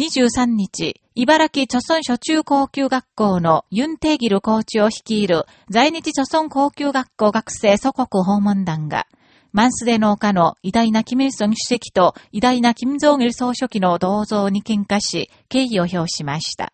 23日、茨城著村初中高級学校のユンテーギル校長を率いる在日著村高級学校学生祖国訪問団が、マンスデ農家の偉大なキム・イルソン主席と偉大なキム・ジョン・イル総書記の銅像に喧嘩し、敬意を表しました。